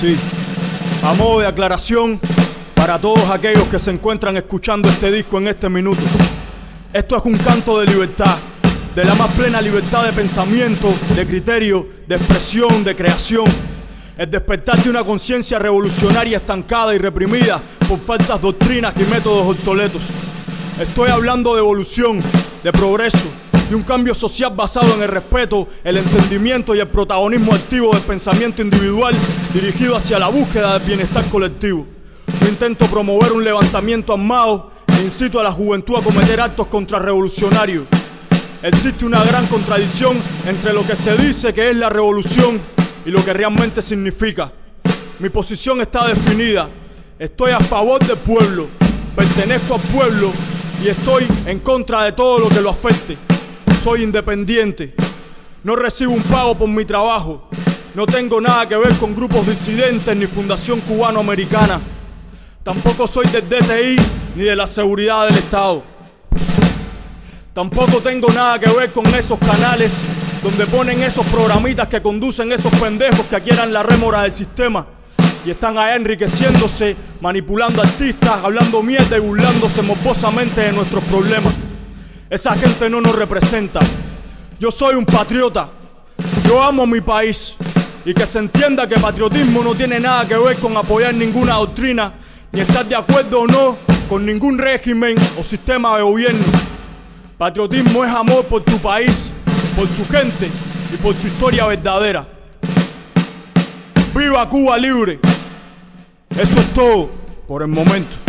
Sí, a modo de aclaración para todos aquellos que se encuentran escuchando este disco en este minuto. Esto es un canto de libertad, de la más plena libertad de pensamiento, de criterio, de expresión, de creación. El despertar de una conciencia revolucionaria estancada y reprimida por falsas doctrinas y métodos obsoletos. Estoy hablando de evolución, de progreso, de un cambio social basado en el respeto, el entendimiento y el protagonismo activo del pensamiento individual dirigido hacia la búsqueda del bienestar colectivo. Yo intento promover un levantamiento armado e incito a la juventud a cometer actos contrarrevolucionarios. Existe una gran contradicción entre lo que se dice que es la revolución y lo que realmente significa. Mi posición está definida. Estoy a favor del pueblo, pertenezco al pueblo y estoy en contra de todo lo que lo afecte. Soy independiente. No recibo un pago por mi trabajo. No tengo nada que ver con grupos disidentes ni Fundación Cubano-Americana. Tampoco soy del DTI ni de la seguridad del Estado. Tampoco tengo nada que ver con esos canales donde ponen esos programitas que conducen esos pendejos que quieran la rémora del sistema y están ahí enriqueciéndose, manipulando artistas, hablando mierda y burlándose morbosamente de nuestros problemas. Esa gente no nos representa. Yo soy un patriota. Yo amo mi país. Y que se entienda que patriotismo no tiene nada que ver con apoyar ninguna doctrina, ni estar de acuerdo o no con ningún régimen o sistema de gobierno. Patriotismo es amor por tu país, por su gente y por su historia verdadera. ¡Viva Cuba libre! Eso es todo por el momento.